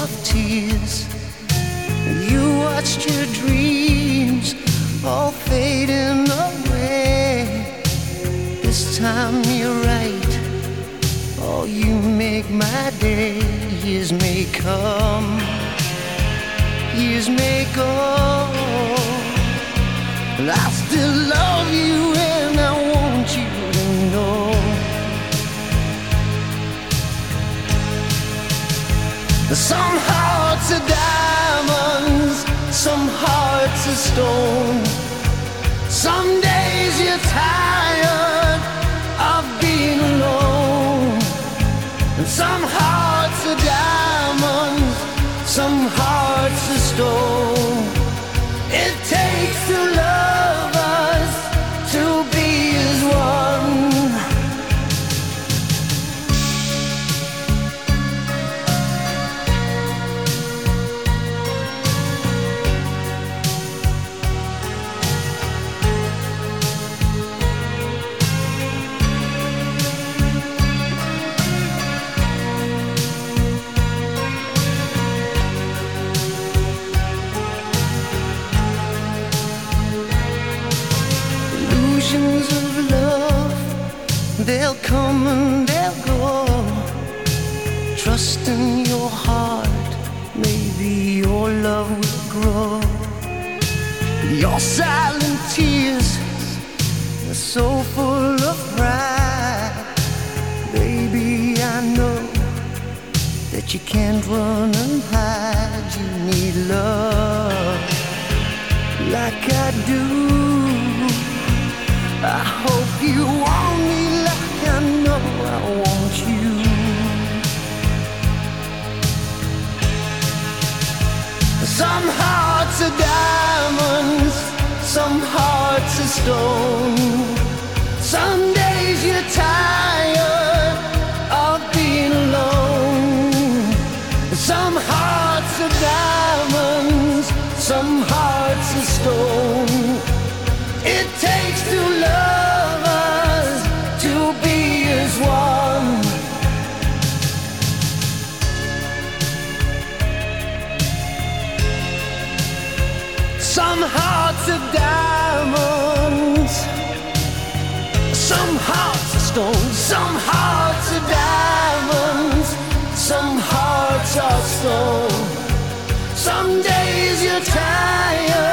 of tears. You watched your dreams all fading away. This time you're right. Oh, you make my day. Years may come, years may go. But I still love you. Some hearts are diamonds, some hearts are stone. Some days you're tired of being alone. And some hearts are diamonds, some hearts are stone. Illusions of love, they'll come and they'll go. Trust in your heart, maybe your love will grow. Your silent tears are so full of pride. Baby, I know that you can't run and hide. You need love like I do. Some hearts are stone. Some days you're tired of being alone. Some hearts are diamonds, some hearts are stone. It takes two lovers to be as one. Some hearts are diamonds, some hearts are stone, some hearts are diamonds, some hearts are stone. Some days you're tired.